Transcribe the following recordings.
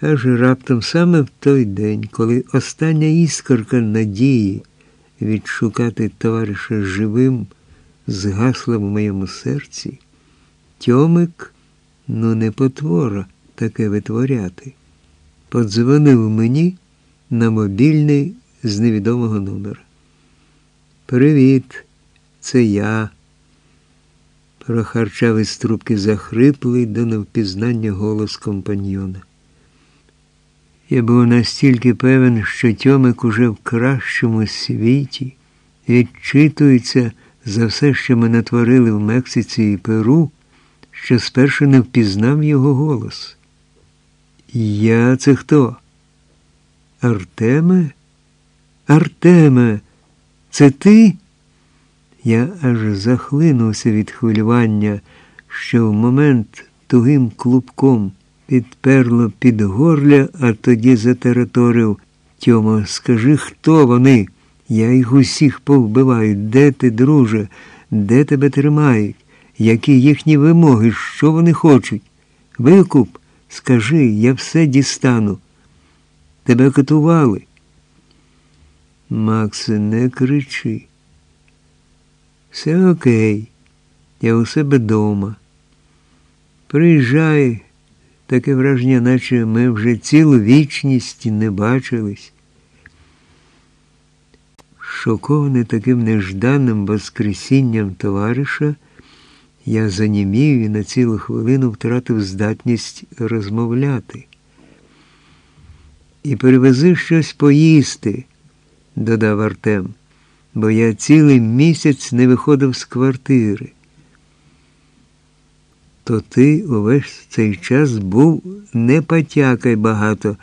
Аж раптом саме в той день, коли остання іскорка надії відшукати товариша живим згасла в моєму серці, Тьомик, ну не потвора таке витворяти, подзвонив мені на мобільний з невідомого номера. Привіт, це я. Прохарчав із трубки захриплий до невпізнання голос компаньйона. Я був настільки певен, що Тьомик уже в кращому світі відчитується за все, що ми натворили в Мексиці і Перу, що спершу не впізнав його голос. Я це хто? Артеме? Артеме, це ти? Я аж захлинувся від хвилювання, що в момент тугим клубком підперло під горля, а тоді затераторив. Тьома, скажи, хто вони? Я їх усіх повбиваю. Де ти, друже? Де тебе тримають? Які їхні вимоги? Що вони хочуть? Викуп, скажи, я все дістану. Тебе катували. Максе, не кричи. Все окей, я у себе дома. Приїжджай, таке враження, наче ми вже цілу вічність не бачились. Шокований таким нежданним воскресінням товариша, я занімів і на цілу хвилину втратив здатність розмовляти. І привези щось поїсти, додав Артем, бо я цілий місяць не виходив з квартири. То ти увесь цей час був не потякай багато.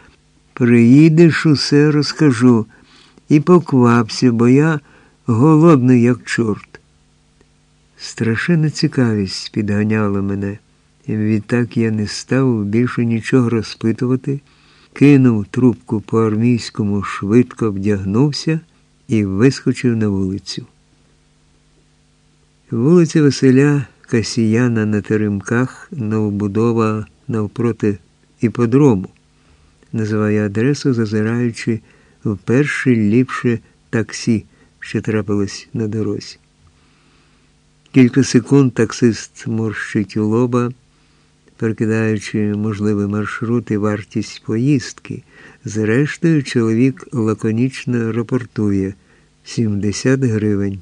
Приїдеш, усе розкажу. І поквапся, бо я голодний, як чорт. Страшенна цікавість підганяла мене, відтак я не став більше нічого розпитувати, кинув трубку по армійському, швидко вдягнувся і вискочив на вулицю. Вулиця Василя Касіяна на теремках, новобудова навпроти іподрому, називає адресу, зазираючи вперше ліпше таксі, що трапилось на дорозі. Кілька секунд таксист морщить у лоба, перекидаючи можливий маршрут і вартість поїздки. Зрештою, чоловік лаконічно рапортує 70 гривень.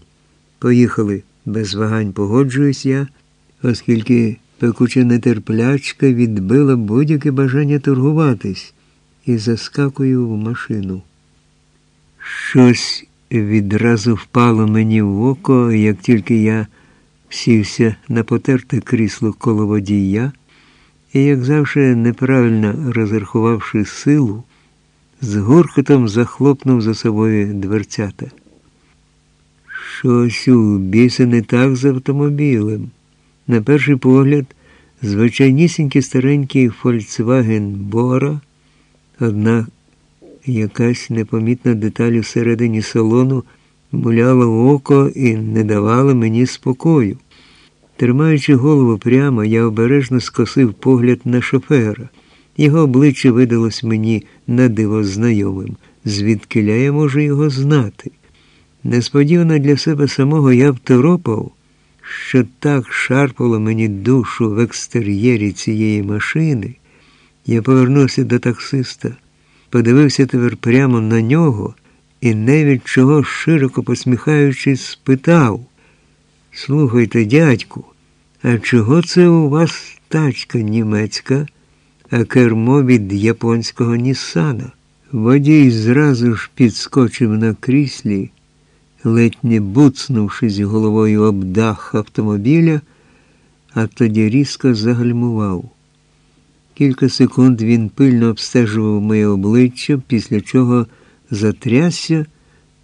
Поїхали, без вагань погоджуюсь я, оскільки пекуча нетерплячка відбила будь-яке бажання торгуватись і заскакую в машину. Щось відразу впало мені в око, як тільки я сівся на потерте крісло коло водія, і, як завжди, неправильно розрахувавши силу, з гуркотом захлопнув за собою дверцята. Щось у біса не так з автомобілем. На перший погляд, звичайнісінький старенький Volkswagen Бора, однак Якась непомітна деталь всередині салону муляла око і не давала мені спокою. Тримаючи голову прямо, я обережно скосив погляд на шофера. Його обличчя видалось мені на диво знайомим, звідкиля я можу його знати. Несподівано для себе самого я второпав, що так шарпало мені душу в екстер'єрі цієї машини. Я повернувся до таксиста подивився тепер прямо на нього і не від чого широко посміхаючись, спитав Слухайте, дядьку, а чого це у вас тачка німецька, а кермо від японського Ніссана? Водій зразу ж підскочив на кріслі, ледь не буцнувшись головою об дах автомобіля, а тоді різко загальмував. Кілька секунд він пильно обстежував моє обличчя, після чого затрясся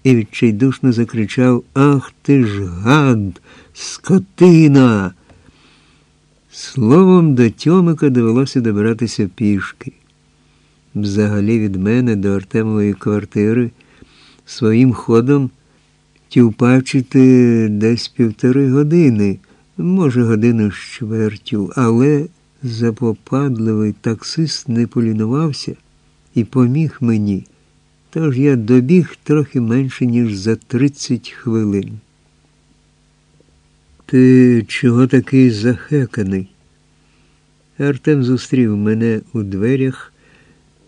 і відчайдушно закричав Ах ти ж гад, скотина! Словом, до Тьомика довелося добиратися пішки. Взагалі від мене до Артемової квартири своїм ходом тівпачити десь півтори години, може, годину з чвертю, але запопадливий таксист не полінувався і поміг мені, тож я добіг трохи менше, ніж за 30 хвилин. Ти чого такий захеканий? Артем зустрів мене у дверях,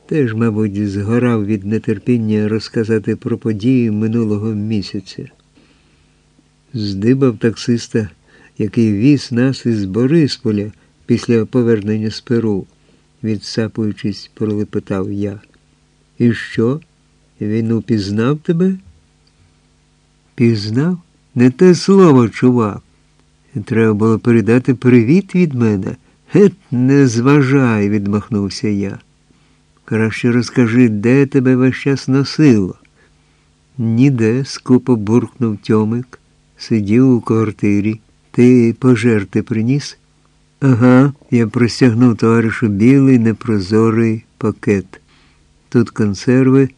теж, мабуть, згорав від нетерпіння розказати про події минулого місяця. Здибав таксиста, який віз нас із Борисполя після повернення з Перу, відсапуючись, пролепетав я. І що? Він упізнав тебе? Пізнав? Не те слово, чувак. Треба було передати привіт від мене. Гет, не зважай, відмахнувся я. Краще розкажи, де тебе весь час носило. Ніде, скупо буркнув Тьомик, сидів у квартирі. Ти пожерти приніс? Ага, я простягнув товаришу білий непрозорий пакет. Тут консерви,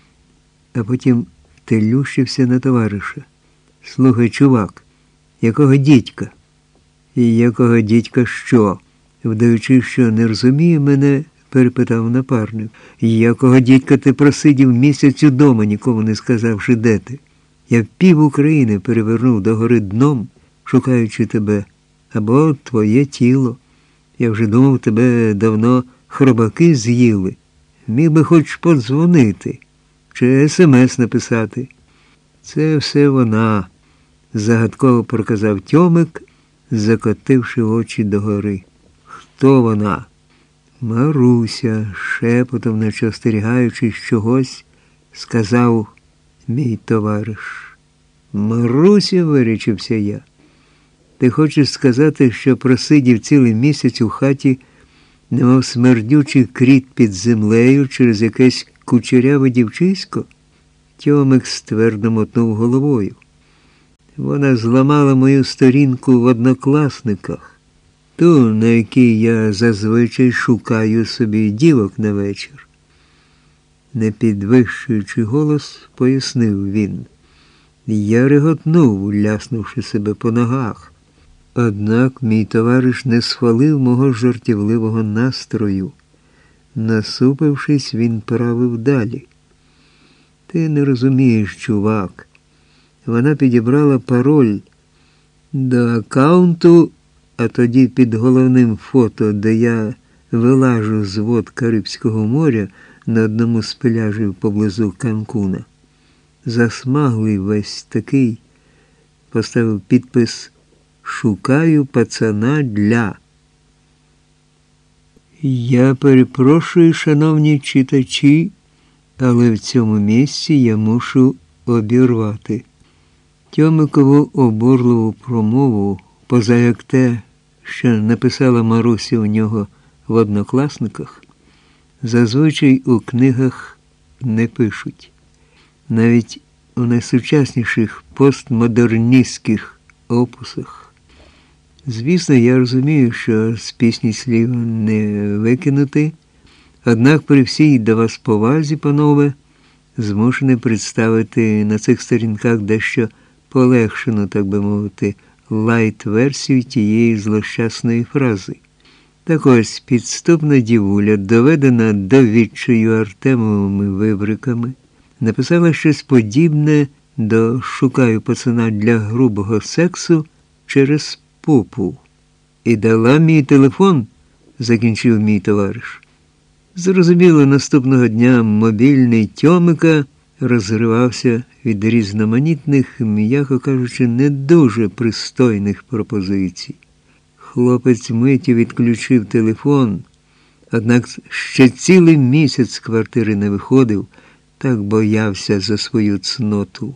а потім телющився на товариша. Слухай, чувак, якого дідька? І якого дідька що? Вдаючи, що не розуміє мене, перепитав напарник. Якого дідька ти просидів місяць удома, нікому не сказавши, де ти? Я пів України перевернув догори дном, шукаючи тебе, або твоє тіло. Я вже думав, тебе давно хробаки з'їли. Міг би хоч подзвонити чи смс написати. Це все вона, загадково проказав Тьомик, закотивши очі догори. Хто вона? Маруся, шепотом, наче остерігаючись чогось, сказав мій товариш. Маруся, вирічився я. Ти хочеш сказати, що просидів цілий місяць у хаті, немов смердючий кріт під землею через якесь кучеряве дівчисько? Тьомик ствердо мотнув головою. Вона зламала мою сторінку в однокласниках, ту, на якій я зазвичай шукаю собі дівок на вечір. Не підвищуючи голос, пояснив він. Я реготнув, ляснувши себе по ногах. Однак мій товариш не схвалив мого жартівливого настрою. Насупившись, він правив далі. Ти не розумієш, чувак. Вона підібрала пароль до аккаунту, а тоді під головним фото, де я вилажу з вод Карибського моря на одному з пляжів поблизу Канкуна. Засмаглий весь такий, поставив підпис Шукаю пацана для. Я перепрошую, шановні читачі, але в цьому місці я мушу обірвати. Тьомикову обурливу промову, поза як те, що написала Маруся у нього в однокласниках, зазвичай у книгах не пишуть. Навіть у найсучасніших постмодерністських опусах. Звісно, я розумію, що з пісні слів не викинути, однак при всій до вас повазі, панове, змушений представити на цих сторінках дещо полегшену, так би мовити, лайт-версію тієї злощасної фрази. Так ось підступна дівуля, доведена до відчаю Артемовими вибриками, написала щось подібне до шукаю пацана для грубого сексу через попу. І дала мій телефон, закінчив мій товариш. Зрозуміло, наступного дня мобільний Тьомика розривався від різноманітних, м'яко кажучи, не дуже пристойних пропозицій. Хлопець миті відключив телефон, однак ще цілий місяць з квартири не виходив, так боявся за свою цноту.